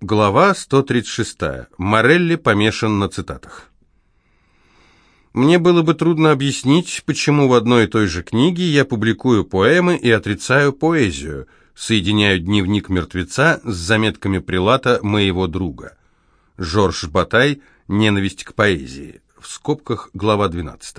Глава 136. Морелли помешан на цитатах. Мне было бы трудно объяснить, почему в одной и той же книге я публикую поэмы и отрицаю поэзию, соединяю дневник мертвеца с заметками прилата моего друга. Жорж Батай «Ненависть к поэзии». В скобках глава 12.